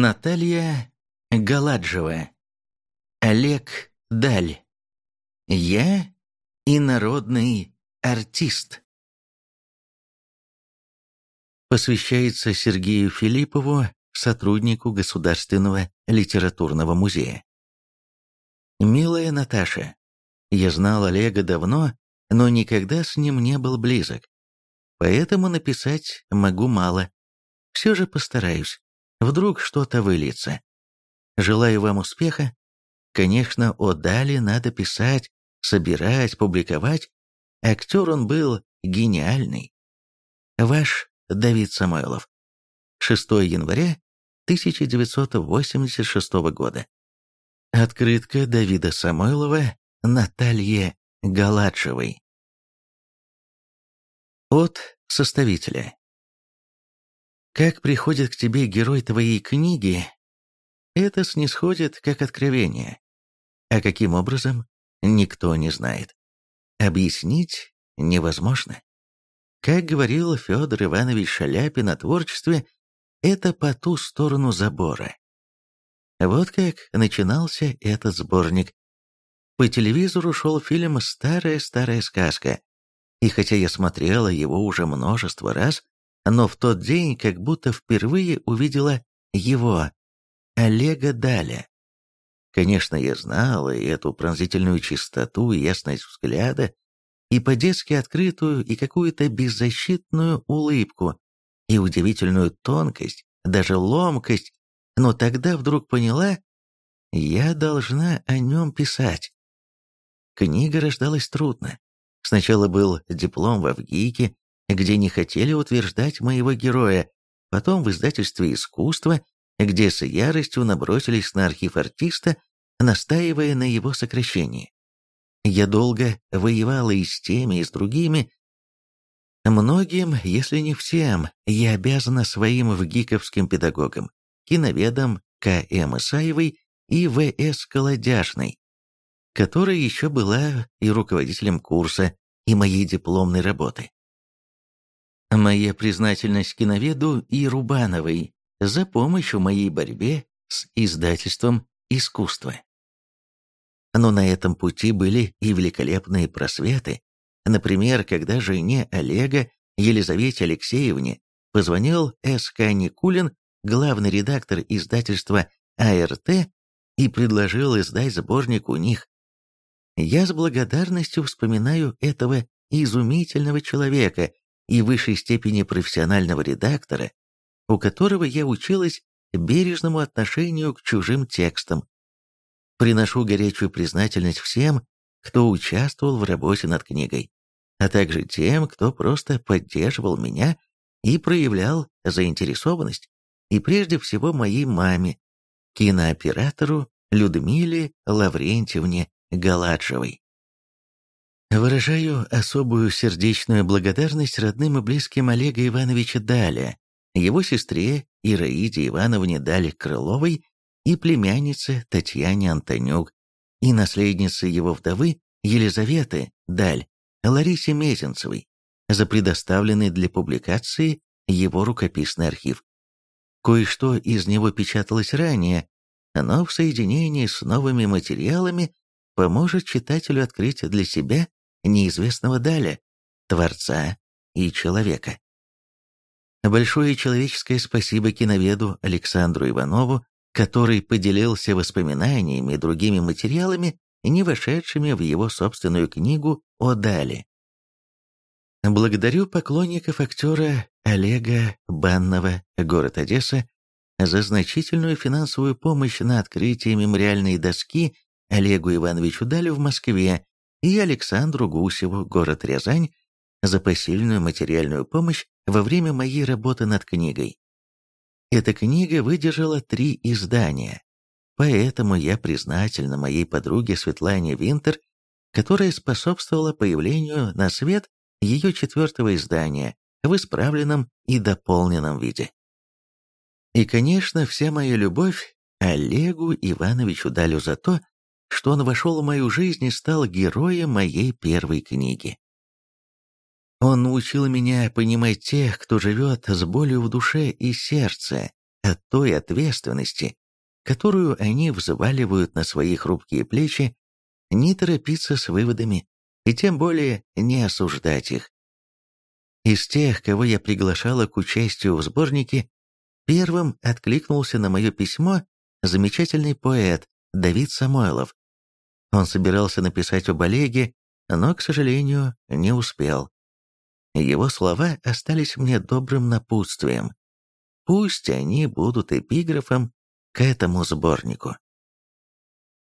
Наталья Галаджева. Олег Даль. Я и народный артист. Посвящается Сергею Филиппову, сотруднику Государственного литературного музея. Милая Наташа, я знал Олега давно, но никогда с ним не был близок. Поэтому написать могу мало. Все же постараюсь. Вдруг что-то выльется. Желаю вам успеха. Конечно, о Дали надо писать, собирать, публиковать. Актер он был гениальный. Ваш Давид Самойлов. 6 января 1986 года. Открытка Давида Самойлова Наталье Галадшевой. От составителя. Как приходит к тебе герой твоей книги, это снисходит как откровение. А каким образом, никто не знает. Объяснить невозможно. Как говорил Федор Иванович Шаляпин о творчестве, это по ту сторону забора. Вот как начинался этот сборник. По телевизору шел фильм «Старая-старая сказка», и хотя я смотрела его уже множество раз, но в тот день как будто впервые увидела его, Олега Даля. Конечно, я знала и эту пронзительную чистоту и ясность взгляда, и по-детски открытую, и какую-то беззащитную улыбку, и удивительную тонкость, даже ломкость, но тогда вдруг поняла, я должна о нем писать. Книга рождалась трудно. Сначала был диплом в Авгике, где не хотели утверждать моего героя, потом в издательстве «Искусство», где с яростью набросились на архив артиста, настаивая на его сокращении. Я долго воевала и с теми, и с другими. Многим, если не всем, я обязана своим вгиковским педагогам, киноведам К.М. Исаевой и В.С. Колодяжной, которая еще была и руководителем курса, и моей дипломной работы. Моя признательность киноведу и Рубановой за помощь в моей борьбе с издательством искусства. Но на этом пути были и великолепные просветы. Например, когда жене Олега, Елизавете Алексеевне, позвонил С.К. Никулин, главный редактор издательства АРТ, и предложил издать сборник у них. Я с благодарностью вспоминаю этого изумительного человека и высшей степени профессионального редактора, у которого я училась бережному отношению к чужим текстам. Приношу горячую признательность всем, кто участвовал в работе над книгой, а также тем, кто просто поддерживал меня и проявлял заинтересованность, и прежде всего моей маме, кинооператору Людмиле Лаврентьевне Галаджевой. Выражаю особую сердечную благодарность родным и близким Олега Ивановича Даля, его сестре Ираиде Ивановне Дали Крыловой и племяннице Татьяне Антонюк, и наследнице его вдовы Елизаветы Даль, Ларисе Мезенцевой, за предоставленный для публикации его рукописный архив. Кое-что из него печаталось ранее, но в соединении с новыми материалами поможет читателю открыть для себя неизвестного Даля, Творца и Человека. Большое человеческое спасибо киноведу Александру Иванову, который поделился воспоминаниями и другими материалами, не вошедшими в его собственную книгу о Дале. Благодарю поклонников актера Олега Баннова, город Одесса, за значительную финансовую помощь на открытие мемориальной доски Олегу Ивановичу Далю в Москве и Александру Гусеву, город Рязань, за посильную материальную помощь во время моей работы над книгой. Эта книга выдержала три издания, поэтому я признательна моей подруге Светлане Винтер, которая способствовала появлению на свет ее четвертого издания в исправленном и дополненном виде. И, конечно, вся моя любовь Олегу Ивановичу Далю за то, что он вошел в мою жизнь и стал героем моей первой книги. Он научил меня понимать тех, кто живет с болью в душе и сердце, от той ответственности, которую они взваливают на свои хрупкие плечи, не торопиться с выводами и тем более не осуждать их. Из тех, кого я приглашала к участию в сборнике, первым откликнулся на мое письмо замечательный поэт Давид Самойлов. Он собирался написать об Олеге, но, к сожалению, не успел. Его слова остались мне добрым напутствием. Пусть они будут эпиграфом к этому сборнику.